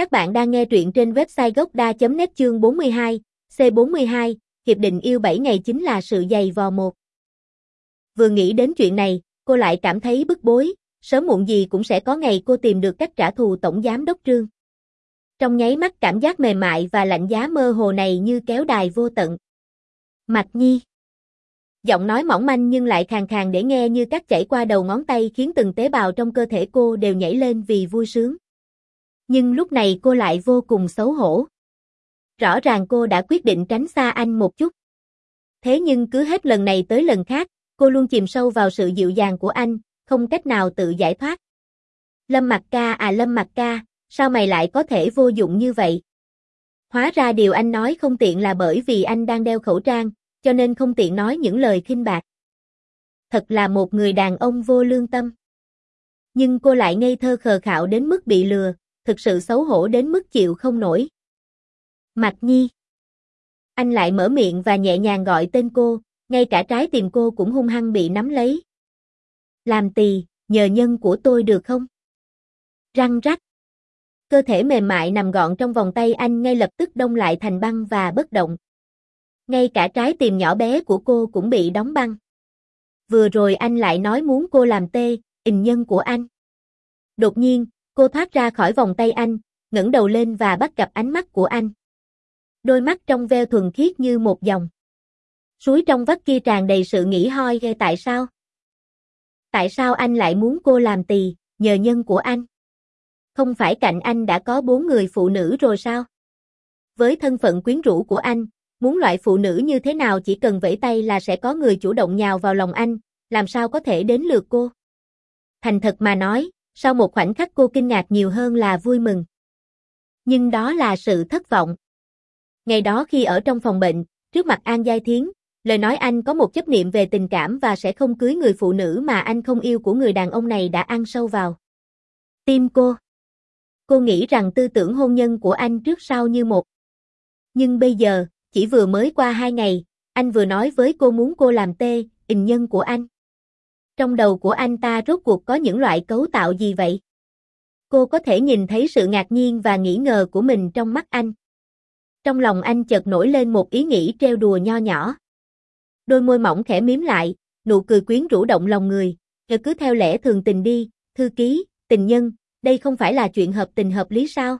Các bạn đang nghe truyện trên website gocda.net chương 42, C42, Hiệp định yêu 7 ngày chính là sự dày vò một. Vừa nghĩ đến chuyện này, cô lại cảm thấy bức bối, sớm muộn gì cũng sẽ có ngày cô tìm được cách trả thù Tổng Giám Đốc Trương. Trong nháy mắt cảm giác mềm mại và lạnh giá mơ hồ này như kéo đài vô tận. Mạch Nhi Giọng nói mỏng manh nhưng lại khàn khàn để nghe như cắt chảy qua đầu ngón tay khiến từng tế bào trong cơ thể cô đều nhảy lên vì vui sướng. Nhưng lúc này cô lại vô cùng xấu hổ. Rõ ràng cô đã quyết định tránh xa anh một chút. Thế nhưng cứ hết lần này tới lần khác, cô luôn chìm sâu vào sự dịu dàng của anh, không cách nào tự giải thoát. Lâm Mặc Ca à Lâm Mặc Ca, sao mày lại có thể vô dụng như vậy? Hóa ra điều anh nói không tiện là bởi vì anh đang đeo khẩu trang, cho nên không tiện nói những lời khinh bạc. Thật là một người đàn ông vô lương tâm. Nhưng cô lại ngây thơ khờ khạo đến mức bị lừa, thực sự xấu hổ đến mức chịu không nổi. Mạch Nhi. Anh lại mở miệng và nhẹ nhàng gọi tên cô, ngay cả trái tim cô cũng hung hăng bị nắm lấy. Làm tì, nhờ nhân của tôi được không? Răng rắc. Cơ thể mềm mại nằm gọn trong vòng tay anh ngay lập tức đông lại thành băng và bất động. Ngay cả trái tim nhỏ bé của cô cũng bị đóng băng. Vừa rồi anh lại nói muốn cô làm tê, hình nhân của anh. Đột nhiên, cô thoát ra khỏi vòng tay anh, ngẩng đầu lên và bắt gặp ánh mắt của anh. Đôi mắt trong veo thuần khiết như một dòng. Suối trong vắt kia tràn đầy sự nghĩ hoi ghê tại sao? Tại sao anh lại muốn cô làm tỳ, nhờ nhân của anh? Không phải cạnh anh đã có bốn người phụ nữ rồi sao? Với thân phận quyến rũ của anh, Muốn loại phụ nữ như thế nào chỉ cần vẫy tay là sẽ có người chủ động nhào vào lòng anh, làm sao có thể đến lượt cô? Thành thật mà nói, sau một khoảnh khắc cô kinh ngạc nhiều hơn là vui mừng. Nhưng đó là sự thất vọng. Ngày đó khi ở trong phòng bệnh, trước mặt An Giai Thiến, lời nói anh có một chấp niệm về tình cảm và sẽ không cưới người phụ nữ mà anh không yêu của người đàn ông này đã ăn sâu vào. Tim cô. Cô nghĩ rằng tư tưởng hôn nhân của anh trước sau như một. Nhưng bây giờ, chỉ vừa mới qua hai ngày, anh vừa nói với cô muốn cô làm tê, hình nhân của anh. Trong đầu của anh ta rốt cuộc có những loại cấu tạo gì vậy? Cô có thể nhìn thấy sự ngạc nhiên và nghĩ ngờ của mình trong mắt anh. Trong lòng anh chợt nổi lên một ý nghĩ trêu đùa nho nhỏ. Đôi môi mỏng khẽ miếm lại, nụ cười quyến rũ động lòng người, nhờ cứ theo lẽ thường tình đi, thư ký, tình nhân, đây không phải là chuyện hợp tình hợp lý sao?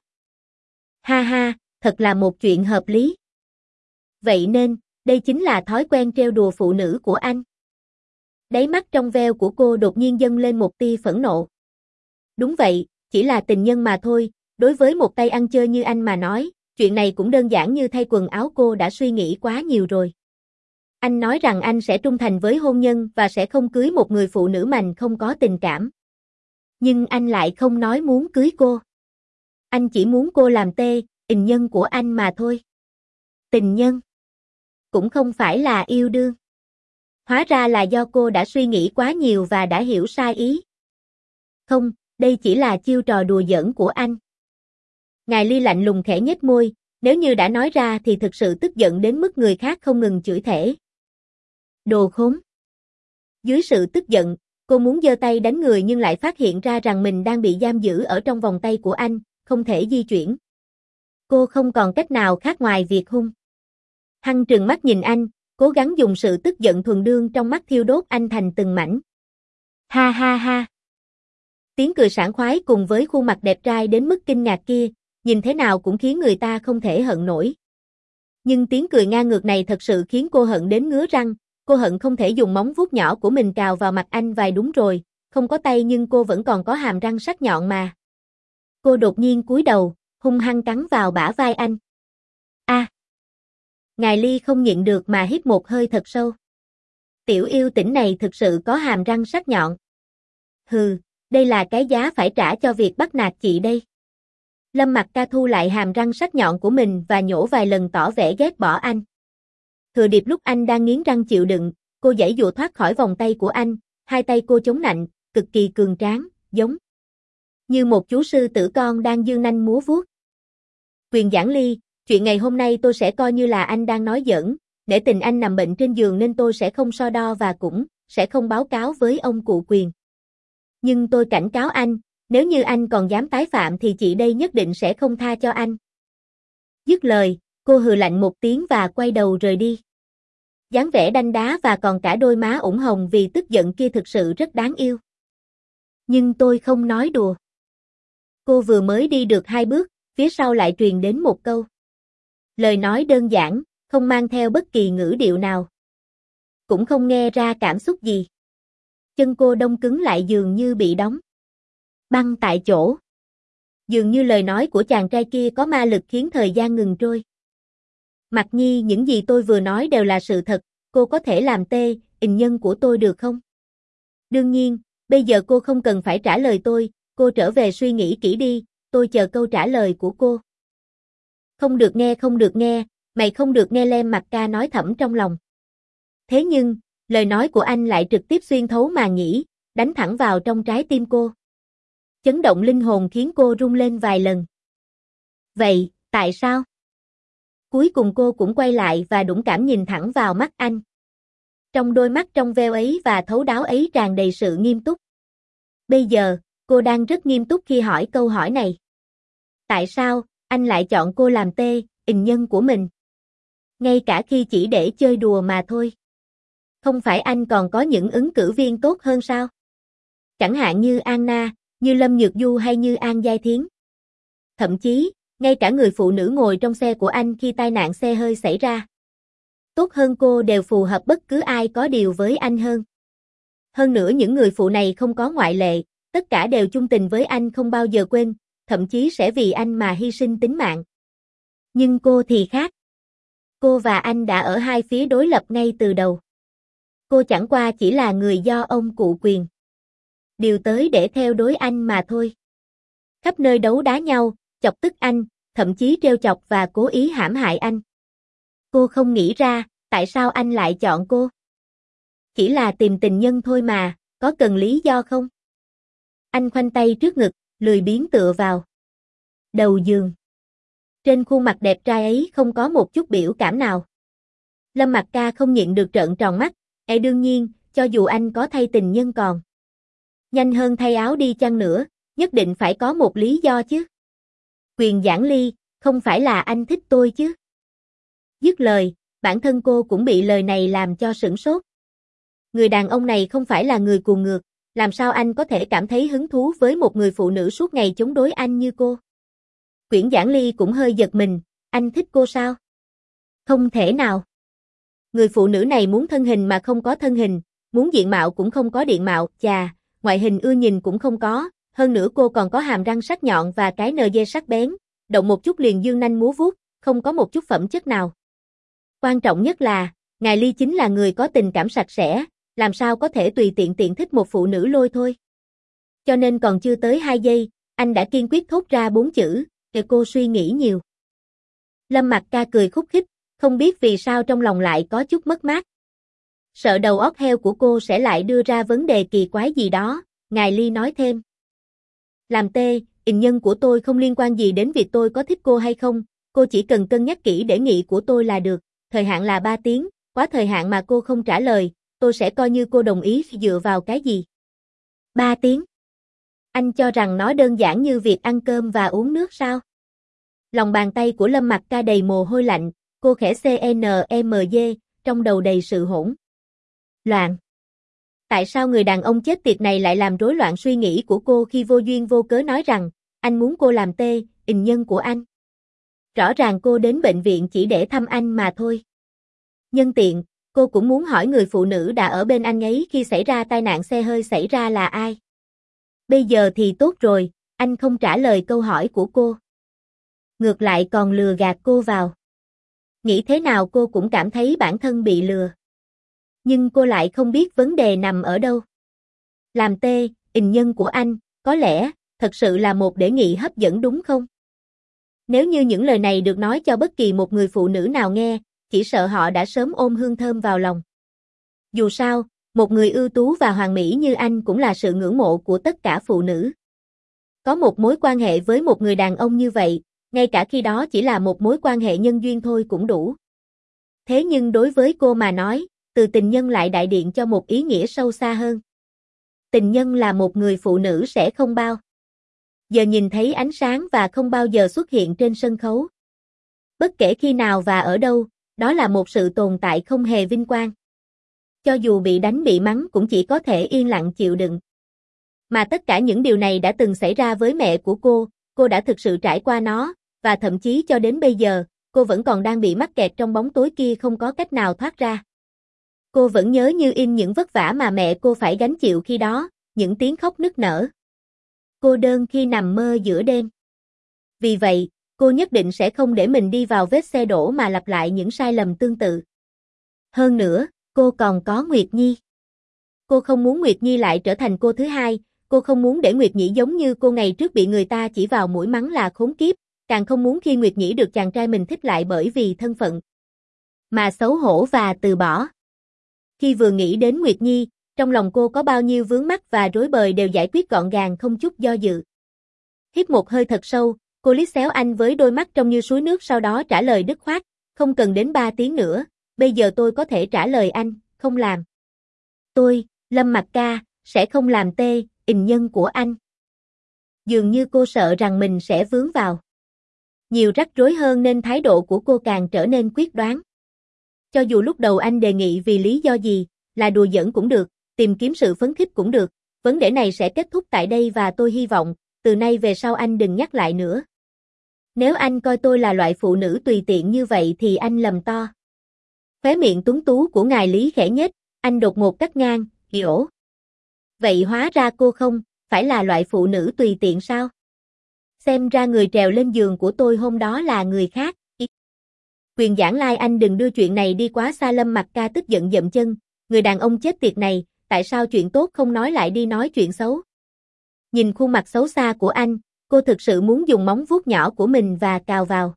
Ha ha, thật là một chuyện hợp lý. Vậy nên, đây chính là thói quen trêu đùa phụ nữ của anh. Đáy mắt trong veo của cô đột nhiên dâng lên một tia phẫn nộ. Đúng vậy, chỉ là tình nhân mà thôi, đối với một tay ăn chơi như anh mà nói, chuyện này cũng đơn giản như thay quần áo cô đã suy nghĩ quá nhiều rồi. Anh nói rằng anh sẽ trung thành với hôn nhân và sẽ không cưới một người phụ nữ mạnh không có tình cảm. Nhưng anh lại không nói muốn cưới cô. Anh chỉ muốn cô làm tê, tình nhân của anh mà thôi. Tình nhân cũng không phải là yêu đương. Hóa ra là do cô đã suy nghĩ quá nhiều và đã hiểu sai ý. Không, đây chỉ là chiêu trò đùa giỡn của anh. Ngài Ly lạnh lùng khẽ nhếch môi, nếu như đã nói ra thì thực sự tức giận đến mức người khác không ngừng chửi thể. Đồ khốn. Dưới sự tức giận, cô muốn giơ tay đánh người nhưng lại phát hiện ra rằng mình đang bị giam giữ ở trong vòng tay của anh, không thể di chuyển. Cô không còn cách nào khác ngoài việc hung. Hăng trừng mắt nhìn anh, cố gắng dùng sự tức giận thuần đương trong mắt thiêu đốt anh thành từng mảnh. Ha ha ha. Tiếng cười sảng khoái cùng với khuôn mặt đẹp trai đến mức kinh ngạc kia, nhìn thế nào cũng khiến người ta không thể hận nổi. Nhưng tiếng cười ngang ngược này thật sự khiến cô hận đến ngứa răng, cô hận không thể dùng móng vuốt nhỏ của mình cào vào mặt anh vài đúng rồi, không có tay nhưng cô vẫn còn có hàm răng sắc nhọn mà. Cô đột nhiên cúi đầu, hung hăng cắn vào bả vai anh. Ngài Ly không nhịn được mà hít một hơi thật sâu. Tiểu yêu tỉnh này thực sự có hàm răng sắc nhọn. Hừ, đây là cái giá phải trả cho việc bắt nạt chị đây. Lâm mặt ca thu lại hàm răng sắc nhọn của mình và nhổ vài lần tỏ vẻ ghét bỏ anh. Thừa điệp lúc anh đang nghiến răng chịu đựng, cô dãy dụa thoát khỏi vòng tay của anh, hai tay cô chống nạnh, cực kỳ cường tráng, giống như một chú sư tử con đang dương nanh múa vuốt. Quyền giảng ly, chuyện ngày hôm nay tôi sẽ coi như là anh đang nói giỡn, để tình anh nằm bệnh trên giường nên tôi sẽ không so đo và cũng sẽ không báo cáo với ông cụ quyền. Nhưng tôi cảnh cáo anh, Nếu như anh còn dám tái phạm thì chị đây nhất định sẽ không tha cho anh. Dứt lời, cô hừ lạnh một tiếng và quay đầu rời đi. dáng vẻ đanh đá và còn cả đôi má ửng hồng vì tức giận kia thực sự rất đáng yêu. Nhưng tôi không nói đùa. Cô vừa mới đi được hai bước, phía sau lại truyền đến một câu. Lời nói đơn giản, không mang theo bất kỳ ngữ điệu nào. Cũng không nghe ra cảm xúc gì. Chân cô đông cứng lại dường như bị đóng. Băng tại chỗ. Dường như lời nói của chàng trai kia có ma lực khiến thời gian ngừng trôi. Mặc nhi những gì tôi vừa nói đều là sự thật, cô có thể làm tê, hình nhân của tôi được không? Đương nhiên, bây giờ cô không cần phải trả lời tôi, cô trở về suy nghĩ kỹ đi, tôi chờ câu trả lời của cô. Không được nghe không được nghe, mày không được nghe Lem mặt ca nói thầm trong lòng. Thế nhưng, lời nói của anh lại trực tiếp xuyên thấu mà nhĩ, đánh thẳng vào trong trái tim cô. Chấn động linh hồn khiến cô rung lên vài lần. Vậy, tại sao? Cuối cùng cô cũng quay lại và đũng cảm nhìn thẳng vào mắt anh. Trong đôi mắt trong veo ấy và thấu đáo ấy tràn đầy sự nghiêm túc. Bây giờ, cô đang rất nghiêm túc khi hỏi câu hỏi này. Tại sao, anh lại chọn cô làm tê, hình nhân của mình? Ngay cả khi chỉ để chơi đùa mà thôi. Không phải anh còn có những ứng cử viên tốt hơn sao? Chẳng hạn như Anna, như Lâm Nhược Du hay như An Giai Thiến. Thậm chí, ngay cả người phụ nữ ngồi trong xe của anh khi tai nạn xe hơi xảy ra. Tốt hơn cô đều phù hợp bất cứ ai có điều với anh hơn. Hơn nữa những người phụ này không có ngoại lệ, tất cả đều chung tình với anh không bao giờ quên, thậm chí sẽ vì anh mà hy sinh tính mạng. Nhưng cô thì khác. Cô và anh đã ở hai phía đối lập ngay từ đầu. Cô chẳng qua chỉ là người do ông cụ quyền. Điều tới để theo đối anh mà thôi. Khắp nơi đấu đá nhau, chọc tức anh, thậm chí treo chọc và cố ý hãm hại anh. Cô không nghĩ ra, tại sao anh lại chọn cô? Chỉ là tìm tình nhân thôi mà, có cần lý do không? Anh khoanh tay trước ngực, lười biến tựa vào. Đầu giường. Trên khuôn mặt đẹp trai ấy không có một chút biểu cảm nào. Lâm Mặc Ca không nhịn được trợn tròn mắt, e đương nhiên, cho dù anh có thay tình nhân còn. Nhanh hơn thay áo đi chăng nữa, nhất định phải có một lý do chứ. Quyền giảng ly, không phải là anh thích tôi chứ. Dứt lời, bản thân cô cũng bị lời này làm cho sửng sốt. Người đàn ông này không phải là người cuồng ngược, làm sao anh có thể cảm thấy hứng thú với một người phụ nữ suốt ngày chống đối anh như cô? Quyển giảng ly cũng hơi giật mình, anh thích cô sao? Không thể nào. Người phụ nữ này muốn thân hình mà không có thân hình, muốn diện mạo cũng không có diện mạo, chà, ngoại hình ưa nhìn cũng không có, hơn nữa cô còn có hàm răng sắc nhọn và cái nờ dê sắc bén, động một chút liền dương nanh múa vuốt, không có một chút phẩm chất nào. Quan trọng nhất là, ngài Ly chính là người có tình cảm sạch sẽ, làm sao có thể tùy tiện tiện thích một phụ nữ lôi thôi. Cho nên còn chưa tới 2 giây, anh đã kiên quyết thốt ra bốn chữ, để cô suy nghĩ nhiều. Lâm mặt ca cười khúc khích, không biết vì sao trong lòng lại có chút mất mát. Sợ đầu óc heo của cô sẽ lại đưa ra vấn đề kỳ quái gì đó, ngài Ly nói thêm. Làm tê, hình nhân của tôi không liên quan gì đến việc tôi có thích cô hay không, cô chỉ cần cân nhắc kỹ đề nghị của tôi là được, thời hạn là 3 tiếng, quá thời hạn mà cô không trả lời, tôi sẽ coi như cô đồng ý dựa vào cái gì. 3 tiếng. Anh cho rằng nó đơn giản như việc ăn cơm và uống nước sao? Lòng bàn tay của Lâm Mặc Ca đầy mồ hôi lạnh, cô khẽ CNMJ, trong đầu đầy sự hỗn. Loạn. Tại sao người đàn ông chết tiệt này lại làm rối loạn suy nghĩ của cô khi vô duyên vô cớ nói rằng, anh muốn cô làm tê, tình nhân của anh? Rõ ràng cô đến bệnh viện chỉ để thăm anh mà thôi. Nhân tiện, cô cũng muốn hỏi người phụ nữ đã ở bên anh ấy khi xảy ra tai nạn xe hơi xảy ra là ai. Bây giờ thì tốt rồi, anh không trả lời câu hỏi của cô. Ngược lại còn lừa gạt cô vào. Nghĩ thế nào cô cũng cảm thấy bản thân bị lừa. Nhưng cô lại không biết vấn đề nằm ở đâu. Làm tê, hình nhân của anh, có lẽ, thật sự là một đề nghị hấp dẫn đúng không? Nếu như những lời này được nói cho bất kỳ một người phụ nữ nào nghe, chỉ sợ họ đã sớm ôm hương thơm vào lòng. Dù sao, một người ưu tú và hoàn mỹ như anh cũng là sự ngưỡng mộ của tất cả phụ nữ. Có một mối quan hệ với một người đàn ông như vậy, ngay cả khi đó chỉ là một mối quan hệ nhân duyên thôi cũng đủ. Thế nhưng đối với cô mà nói, từ tình nhân lại đại điện cho một ý nghĩa sâu xa hơn. Tình nhân là một người phụ nữ sẽ không bao giờ nhìn thấy ánh sáng và không bao giờ xuất hiện trên sân khấu. Bất kể khi nào và ở đâu, đó là một sự tồn tại không hề vinh quang. Cho dù bị đánh bị mắng cũng chỉ có thể yên lặng chịu đựng. Mà tất cả những điều này đã từng xảy ra với mẹ của cô, cô đã thực sự trải qua nó, và thậm chí cho đến bây giờ, cô vẫn còn đang bị mắc kẹt trong bóng tối kia không có cách nào thoát ra. Cô vẫn nhớ như in những vất vả mà mẹ cô phải gánh chịu khi đó, những tiếng khóc nức nở. Cô đơn khi nằm mơ giữa đêm. Vì vậy, cô nhất định sẽ không để mình đi vào vết xe đổ mà lặp lại những sai lầm tương tự. Hơn nữa, cô còn có Nguyệt Nhi. Cô không muốn Nguyệt Nhi lại trở thành cô thứ hai, cô không muốn để Nguyệt Nhĩ giống như cô ngày trước bị người ta chỉ vào mũi mắng là khốn kiếp, càng không muốn khi Nguyệt Nhĩ được chàng trai mình thích lại bởi vì thân phận. Mà xấu hổ và từ bỏ. Khi vừa nghĩ đến Nguyệt Nhi, trong lòng cô có bao nhiêu vướng mắc và rối bời đều giải quyết gọn gàng không chút do dự. Hít một hơi thật sâu, cô liếc xéo anh với đôi mắt trong như suối nước sau đó trả lời dứt khoát, không cần đến 3 tiếng nữa, bây giờ tôi có thể trả lời anh, không làm. Tôi, Lâm Mặc Ca, sẽ không làm tê, hình nhân của anh. Dường như cô sợ rằng mình sẽ vướng vào. Nhiều rắc rối hơn nên thái độ của cô càng trở nên quyết đoán. Cho dù lúc đầu anh đề nghị vì lý do gì, là đùa giỡn cũng được, tìm kiếm sự phấn khích cũng được, vấn đề này sẽ kết thúc tại đây và tôi hy vọng, từ nay về sau anh đừng nhắc lại nữa. Nếu anh coi tôi là loại phụ nữ tùy tiện như vậy thì anh lầm to. Khóe miệng tuấn tú của ngài Lý khẽ nhếch, anh đột ngột cắt ngang, hiểu. Vậy hóa ra cô không, phải là loại phụ nữ tùy tiện sao? Xem ra người trèo lên giường của tôi hôm đó là người khác. Quyền giảng lai anh đừng đưa chuyện này đi quá xa lâm mặt ca tức giận dậm chân, người đàn ông chết tiệt này, tại sao chuyện tốt không nói lại đi nói chuyện xấu? Nhìn khuôn mặt xấu xa của anh, cô thực sự muốn dùng móng vuốt nhỏ của mình và cào vào.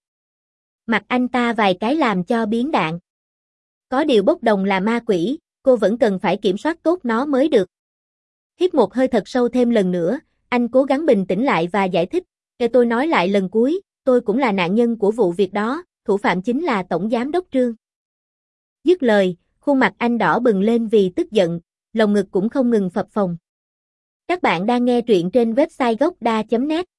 Mặt anh ta vài cái làm cho biến đạn. Có điều bốc đồng là ma quỷ, cô vẫn cần phải kiểm soát tốt nó mới được. Hít một hơi thật sâu thêm lần nữa, anh cố gắng bình tĩnh lại và giải thích, để tôi nói lại lần cuối, tôi cũng là nạn nhân của vụ việc đó, thủ phạm chính là Tổng Giám Đốc Trương. Dứt lời, khuôn mặt anh đỏ bừng lên vì tức giận, lồng ngực cũng không ngừng phập phồng. Các bạn đang nghe truyện trên website gocda.net